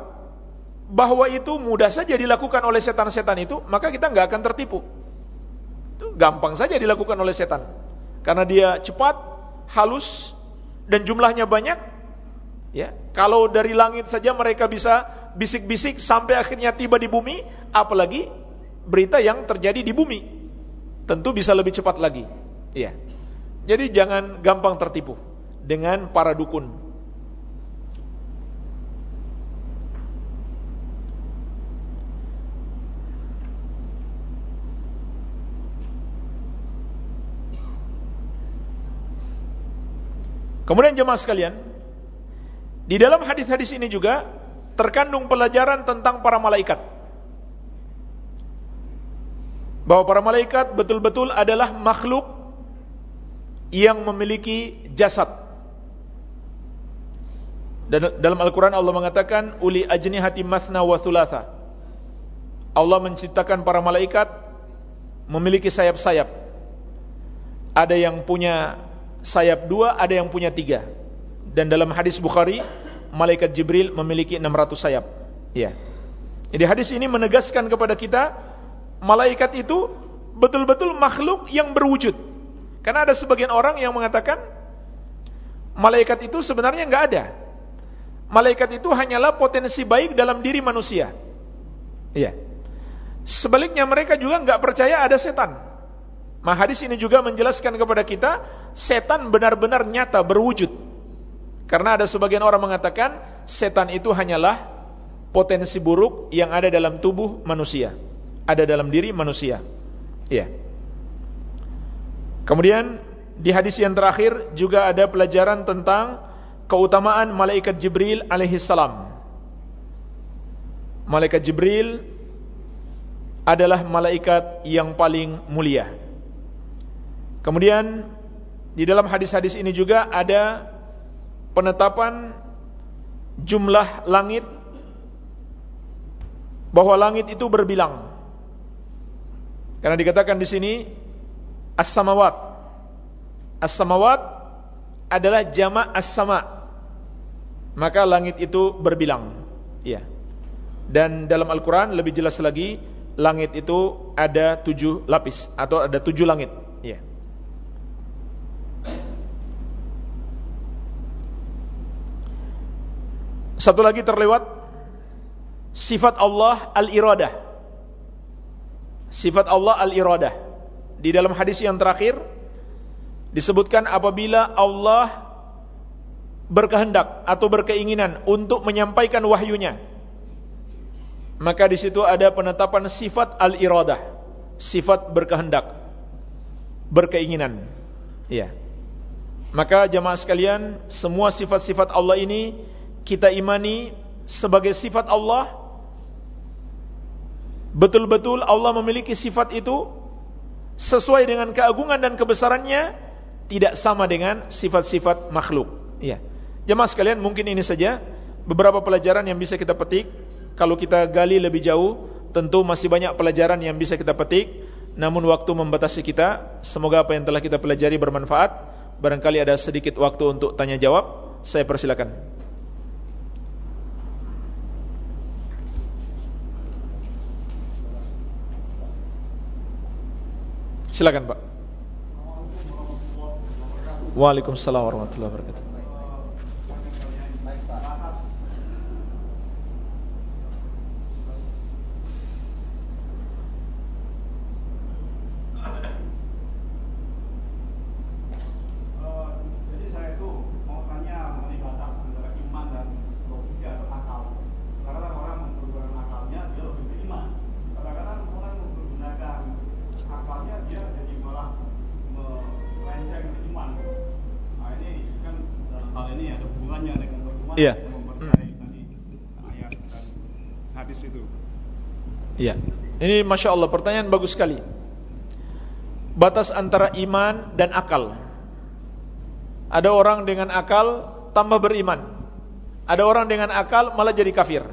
bahwa itu mudah saja dilakukan oleh setan-setan itu, maka kita nggak akan tertipu. Itu gampang saja dilakukan oleh setan. Karena dia cepat, halus, dan jumlahnya banyak. Ya, kalau dari langit saja mereka bisa bisik-bisik sampai akhirnya tiba di bumi, apalagi berita yang terjadi di bumi. Tentu bisa lebih cepat lagi. Iya. Jadi jangan gampang tertipu dengan para dukun. Kemudian jemaah sekalian, di dalam hadis-hadis ini juga terkandung pelajaran tentang para malaikat. Bahwa para malaikat betul-betul adalah makhluk yang memiliki jasad. Dan dalam Al-Quran Allah mengatakan Uli ajnihati masna wa thulatha Allah menciptakan para malaikat Memiliki sayap-sayap Ada yang punya sayap dua, ada yang punya tiga. Dan dalam hadis Bukhari, malaikat Jibril memiliki 600 sayap. Ya. Jadi hadis ini menegaskan kepada kita, malaikat itu betul-betul makhluk yang berwujud. Karena ada sebagian orang yang mengatakan, malaikat itu sebenarnya nggak ada. Malaikat itu hanyalah potensi baik dalam diri manusia. Iya. Sebaliknya mereka juga nggak percaya ada setan. Mah hadis ini juga menjelaskan kepada kita setan benar-benar nyata berwujud. Karena ada sebagian orang mengatakan setan itu hanyalah potensi buruk yang ada dalam tubuh manusia, ada dalam diri manusia. Iya. Kemudian di hadis yang terakhir juga ada pelajaran tentang keutamaan malaikat Jibril alaihi salam. Malaikat Jibril adalah malaikat yang paling mulia. Kemudian di dalam hadis-hadis ini juga ada penetapan jumlah langit bahwa langit itu berbilang. Karena dikatakan di sini as-samawat. As-samawat adalah jamak as-sama. Maka langit itu berbilang. Ya. Dan dalam Al-Qur'an lebih jelas lagi langit itu ada tujuh lapis atau ada tujuh langit. Ya. Satu lagi terlewat sifat Allah al-iradah. Sifat Allah al-iradah. Di dalam hadis yang terakhir disebutkan apabila Allah berkehendak atau berkeinginan untuk menyampaikan wahyunya maka di situ ada penetapan sifat al-iradah, sifat berkehendak, berkeinginan. Ya. Maka jemaah sekalian, semua sifat-sifat Allah ini kita imani sebagai sifat Allah betul-betul Allah memiliki sifat itu sesuai dengan keagungan dan kebesarannya tidak sama dengan sifat-sifat makhluk. Ya jemaah sekalian mungkin ini saja beberapa pelajaran yang bisa kita petik. Kalau kita gali lebih jauh tentu masih banyak pelajaran yang bisa kita petik. Namun waktu membatasi kita. Semoga apa yang telah kita pelajari bermanfaat. Barangkali ada sedikit waktu untuk tanya jawab. Saya persilakan Silakan Pak. Waalaikumsalam warahmatullahi wabarakatuh. Iya. Hadis itu. Iya. Ini masya Allah pertanyaan bagus sekali. Batas antara iman dan akal. Ada orang dengan akal tambah beriman. Ada orang dengan akal malah jadi kafir.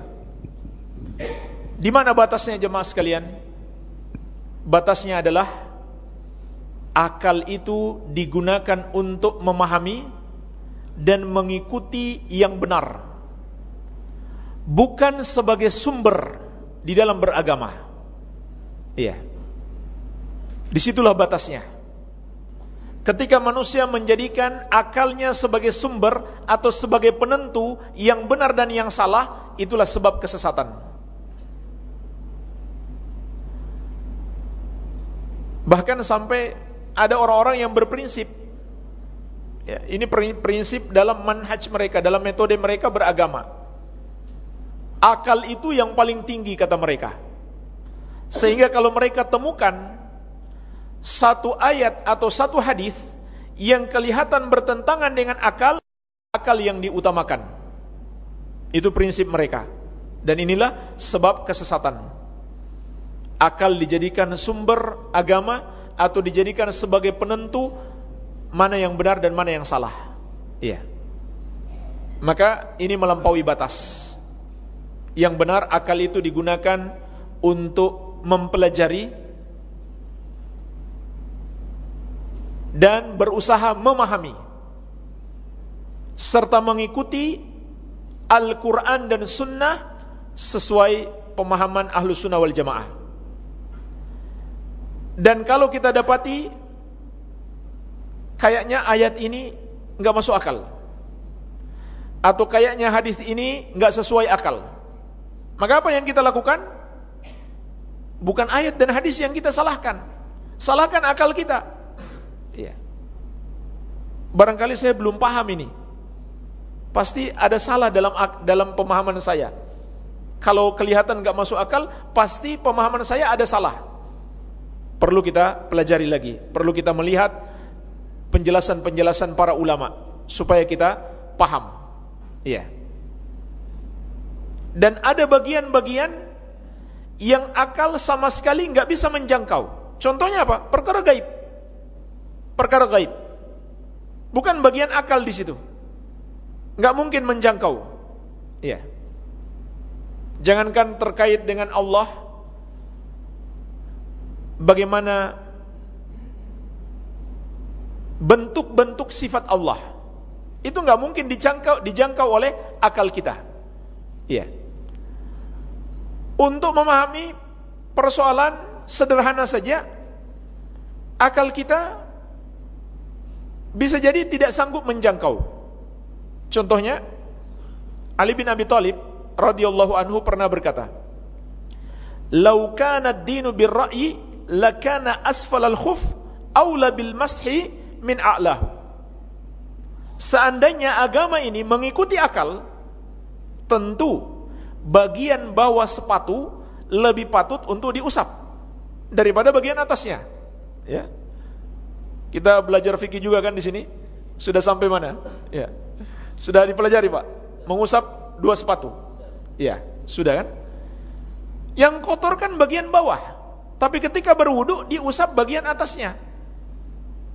Di mana batasnya jemaah sekalian? Batasnya adalah akal itu digunakan untuk memahami dan mengikuti yang benar. Bukan sebagai sumber di dalam beragama. Iya. Di situlah batasnya. Ketika manusia menjadikan akalnya sebagai sumber atau sebagai penentu yang benar dan yang salah itulah sebab kesesatan. Bahkan sampai ada orang-orang yang berprinsip ya, ini prinsip dalam manhaj mereka, dalam metode mereka beragama. Akal itu yang paling tinggi kata mereka. Sehingga kalau mereka temukan satu ayat atau satu hadis yang kelihatan bertentangan dengan akal, akal yang diutamakan. Itu prinsip mereka. Dan inilah sebab kesesatan akal dijadikan sumber agama atau dijadikan sebagai penentu mana yang benar dan mana yang salah. Iya. Maka ini melampaui batas. Yang benar akal itu digunakan untuk mempelajari dan berusaha memahami serta mengikuti Al-Quran dan Sunnah sesuai pemahaman Ahlu Sunnah wal Jamaah. Dan kalau kita dapati kayaknya ayat ini nggak masuk akal. Atau kayaknya hadis ini nggak sesuai akal. Maka apa yang kita lakukan? Bukan ayat dan hadis yang kita salahkan. Salahkan akal kita. Iya. Barangkali saya belum paham ini. Pasti ada salah dalam dalam pemahaman saya. Kalau kelihatan nggak masuk akal, pasti pemahaman saya ada salah perlu kita pelajari lagi, perlu kita melihat penjelasan-penjelasan para ulama supaya kita paham. Iya. Dan ada bagian-bagian yang akal sama sekali nggak bisa menjangkau. Contohnya apa? Perkara gaib. Perkara gaib. Bukan bagian akal di situ. Nggak mungkin menjangkau. Iya. Jangankan terkait dengan Allah, bagaimana bentuk-bentuk sifat Allah. Itu nggak mungkin dijangkau dijangkau oleh akal kita. Iya. Untuk memahami persoalan sederhana saja, akal kita bisa jadi tidak sanggup menjangkau. Contohnya, Ali bin Abi Thalib radhiyallahu anhu pernah berkata, "Lau kana ad-dinu bir-ra'yi lakana asfalal khuf aula bil mashi min a'lahu. Seandainya agama ini mengikuti akal, tentu bagian bawah sepatu lebih patut untuk diusap daripada bagian atasnya. Ya. Kita belajar fikih juga kan di sini? Sudah sampai mana? Ya. Sudah dipelajari, Pak. Mengusap dua sepatu. Ya, sudah kan? Yang kotor kan bagian bawah. Tapi ketika berwudu diusap bagian atasnya.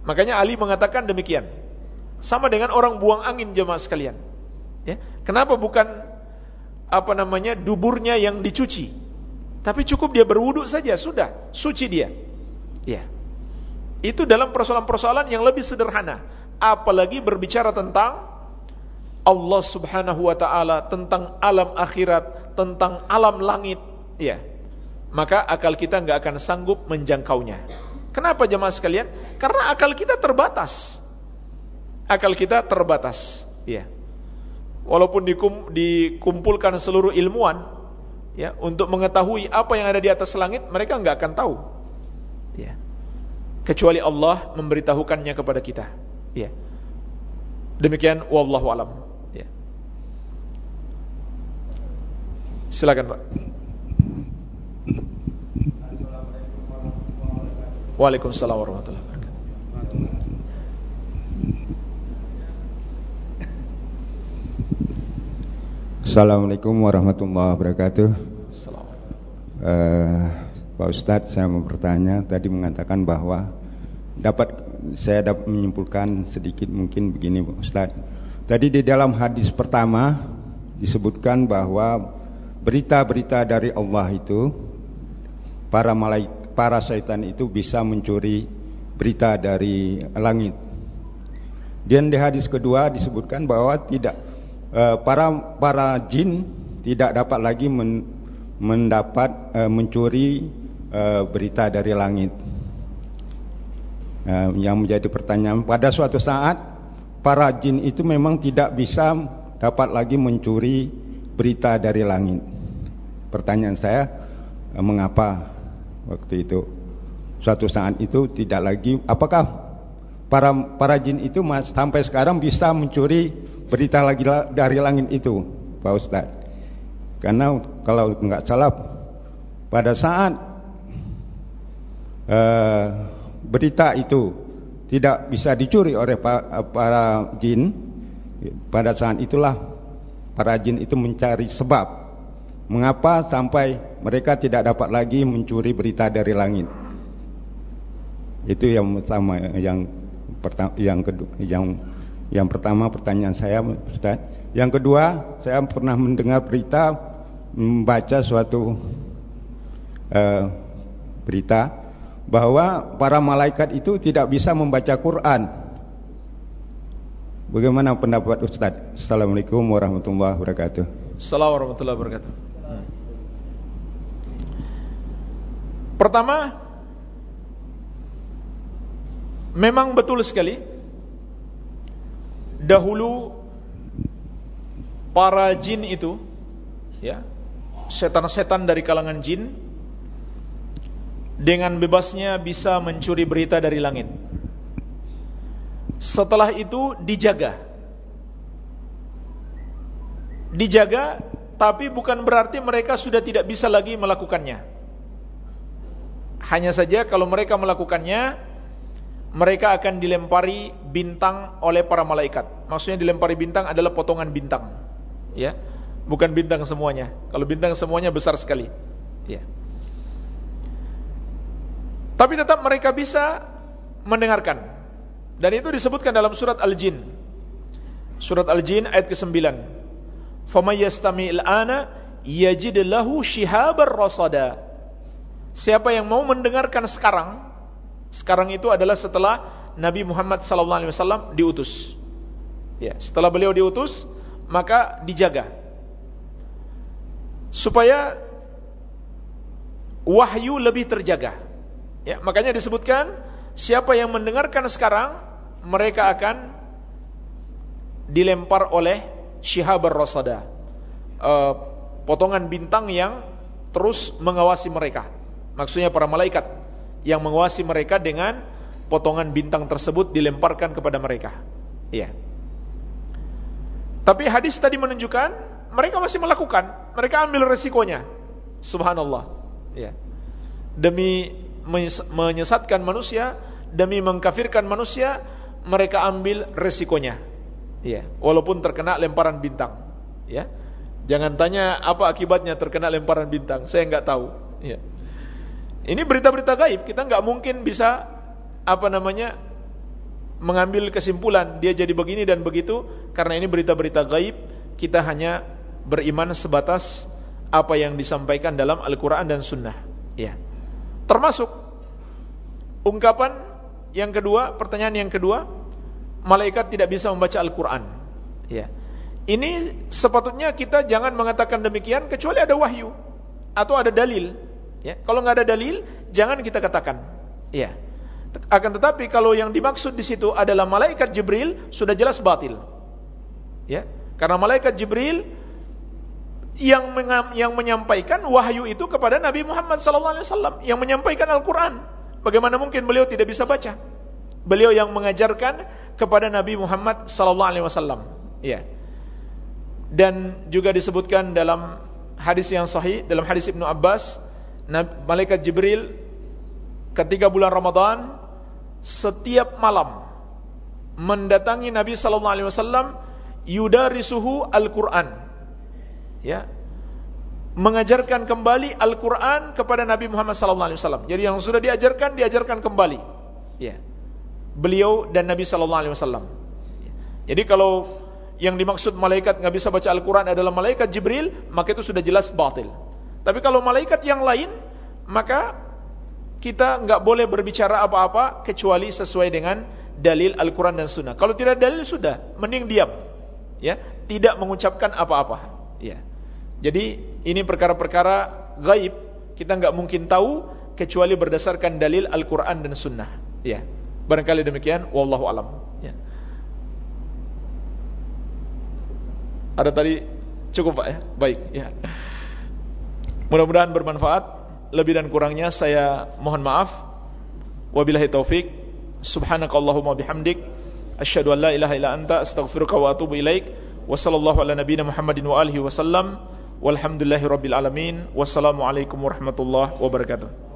Makanya Ali mengatakan demikian. Sama dengan orang buang angin jemaah sekalian. Ya, kenapa bukan apa namanya duburnya yang dicuci? Tapi cukup dia berwudu saja sudah suci dia. Ya. Itu dalam persoalan-persoalan yang lebih sederhana. Apalagi berbicara tentang Allah Subhanahu wa taala, tentang alam akhirat, tentang alam langit, ya maka akal kita nggak akan sanggup menjangkaunya. Kenapa jemaah sekalian? Karena akal kita terbatas. Akal kita terbatas, ya. Walaupun dikum, dikumpulkan seluruh ilmuwan ya untuk mengetahui apa yang ada di atas langit, mereka nggak akan tahu. Ya. Kecuali Allah memberitahukannya kepada kita. Ya. Demikian wallahu alam. Ya. Silakan, Pak. Waalaikumsalam warahmatullahi wabarakatuh. Assalamualaikum warahmatullahi wabarakatuh. Uh, Pak Ustadz, saya mau bertanya. Tadi mengatakan bahwa dapat saya dapat menyimpulkan sedikit mungkin begini, Pak Ustadz. Tadi di dalam hadis pertama disebutkan bahwa berita-berita dari Allah itu para malaikat para syaitan itu bisa mencuri berita dari langit. Dan di hadis kedua disebutkan bahwa tidak uh, para para jin tidak dapat lagi men, mendapat uh, mencuri uh, berita dari langit. Yang menjadi pertanyaan pada suatu saat para jin itu memang tidak bisa dapat lagi mencuri berita dari langit. Pertanyaan saya, eh, mengapa waktu itu suatu saat itu tidak lagi apakah para para jin itu mas, sampai sekarang bisa mencuri berita lagi dari langit itu, Pak Ustaz? Karena kalau nggak salah pada saat uh, berita itu tidak bisa dicuri oleh para jin, pada saat itulah para jin itu mencari sebab mengapa sampai mereka tidak dapat lagi mencuri berita dari langit. Itu yang pertama yang yang kedua yang yang pertama pertanyaan saya Ustaz. Yang kedua, saya pernah mendengar berita membaca suatu uh, berita bahwa para malaikat itu tidak bisa membaca Quran. Bagaimana pendapat Ustaz? Assalamualaikum warahmatullahi wabarakatuh. Assalamualaikum warahmatullahi wabarakatuh. Pertama, memang betul sekali dahulu para jin itu ya, setan-setan dari kalangan jin dengan bebasnya bisa mencuri berita dari langit. Setelah itu dijaga. Dijaga tapi bukan berarti mereka sudah tidak bisa lagi melakukannya. Hanya saja kalau mereka melakukannya mereka akan dilempari bintang oleh para malaikat. Maksudnya dilempari bintang adalah potongan bintang. Ya. Bukan bintang semuanya. Kalau bintang semuanya besar sekali. Ya. Tapi tetap mereka bisa mendengarkan. Dan itu disebutkan dalam surat Al-Jin. Surat Al-Jin ayat ke-9. فَمَنْ يَسْتَمِعِ الْآنَ يَجِدْ لَهُ شِهَابًا رَصَدًا Siapa yang mau mendengarkan sekarang, sekarang itu adalah setelah Nabi Muhammad SAW diutus. Ya, setelah beliau diutus, maka dijaga supaya wahyu lebih terjaga. Ya, makanya disebutkan siapa yang mendengarkan sekarang mereka akan dilempar oleh syihabar rasada. Uh, potongan bintang yang terus mengawasi mereka. Maksudnya para malaikat yang mengawasi mereka dengan potongan bintang tersebut dilemparkan kepada mereka. Iya. Tapi hadis tadi menunjukkan mereka masih melakukan, mereka ambil resikonya. Subhanallah. Ya. Demi menyesatkan manusia demi mengkafirkan manusia mereka ambil resikonya ya walaupun terkena lemparan bintang ya jangan tanya apa akibatnya terkena lemparan bintang saya nggak tahu ya ini berita-berita gaib kita nggak mungkin bisa apa namanya mengambil kesimpulan dia jadi begini dan begitu karena ini berita-berita gaib kita hanya beriman sebatas apa yang disampaikan dalam Al-Quran dan Sunnah ya Termasuk ungkapan yang kedua, pertanyaan yang kedua, malaikat tidak bisa membaca Al-Qur'an. Ya. Ini sepatutnya kita jangan mengatakan demikian kecuali ada wahyu atau ada dalil. Ya. Kalau nggak ada dalil, jangan kita katakan. Ya. Akan tetapi kalau yang dimaksud di situ adalah malaikat Jibril, sudah jelas batil. Ya. Karena malaikat Jibril yang yang menyampaikan wahyu itu kepada Nabi Muhammad SAW yang menyampaikan Al-Quran. Bagaimana mungkin beliau tidak bisa baca? Beliau yang mengajarkan kepada Nabi Muhammad SAW. Ya. Dan juga disebutkan dalam hadis yang sahih, dalam hadis Ibnu Abbas, malaikat Jibril ketika bulan Ramadan setiap malam mendatangi Nabi SAW yudarisuhu Al-Quran ya mengajarkan kembali Al-Qur'an kepada Nabi Muhammad sallallahu alaihi wasallam. Jadi yang sudah diajarkan diajarkan kembali. Ya. Beliau dan Nabi sallallahu alaihi wasallam. Jadi kalau yang dimaksud malaikat nggak bisa baca Al-Qur'an adalah malaikat Jibril, maka itu sudah jelas batil. Tapi kalau malaikat yang lain, maka kita nggak boleh berbicara apa-apa kecuali sesuai dengan dalil Al-Quran dan Sunnah. Kalau tidak dalil sudah, mending diam, ya, tidak mengucapkan apa-apa. Ya. Jadi ini perkara-perkara gaib kita nggak mungkin tahu kecuali berdasarkan dalil Al-Qur'an dan Sunnah. Ya. Barangkali demikian wallahu alam. Ya. Ada tadi Cukup Pak ya. Baik ya. Mudah-mudahan bermanfaat. Lebih dan kurangnya saya mohon maaf. Wabillahi taufik. Subhanakallahumma bihamdik. Asyhadu an la ilaha illa anta astaghfiruka wa atubu ilaik. Wa sallallahu ala nabiyyina Muhammadin wa alihi wasallam. Walhamdulillahi rabbil alamin. Wassalamualaikum warahmatullahi wabarakatuh.